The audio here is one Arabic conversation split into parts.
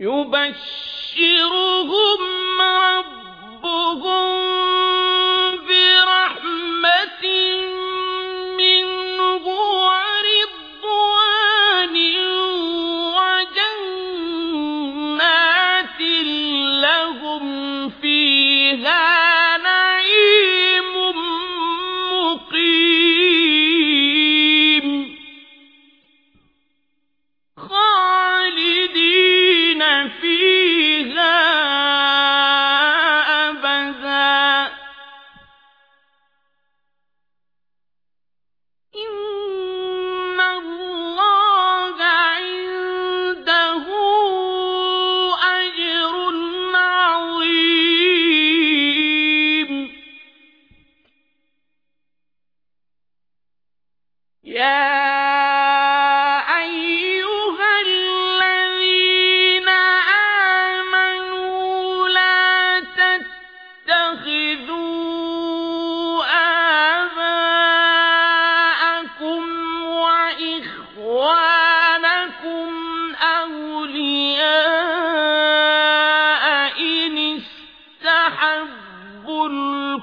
يبشرهم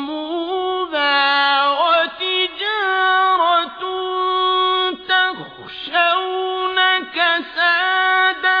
اقترفتموها وتجارة تخشون كسادها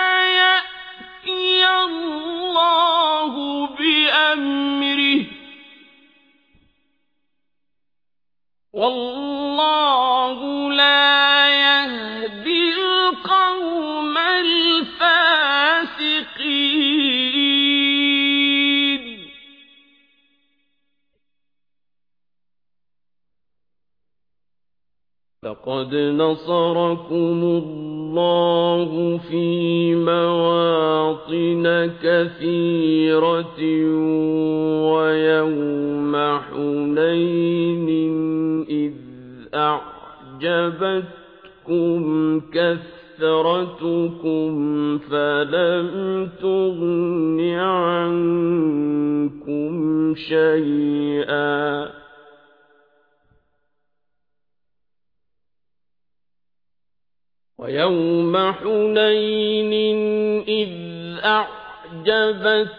والله لا يهدي القوم الفاسقين. لقد نصركم الله في مواطن كثيرة ويوم أعجبتكم كثرتكم فلم تغن عنكم شيئا. ويوم حنين إذ أعجبتكم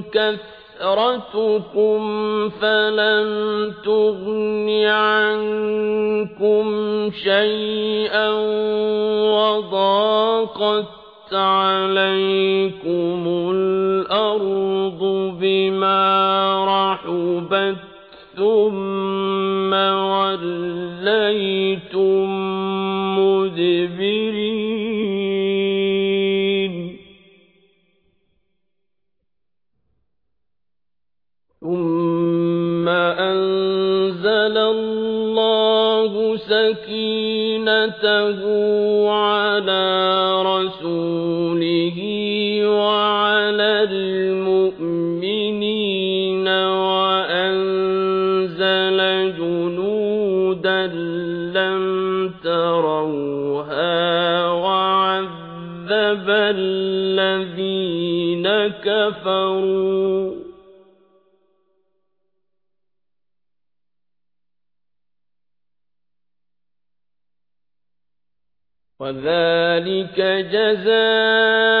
كثرتكم فلم تغن عنكم شيئا وضاقت عليكم الأرض بما رحبت ثم وليتم مدبرين ثم أنزل الله سكينته على رسوله وعلى المؤمنين وأنزل جنودا لَّمْ تَرَوْهَا وَعَذَّبَ الَّذِينَ كَفَرُوا وَذَلِكَ جَزَاءُ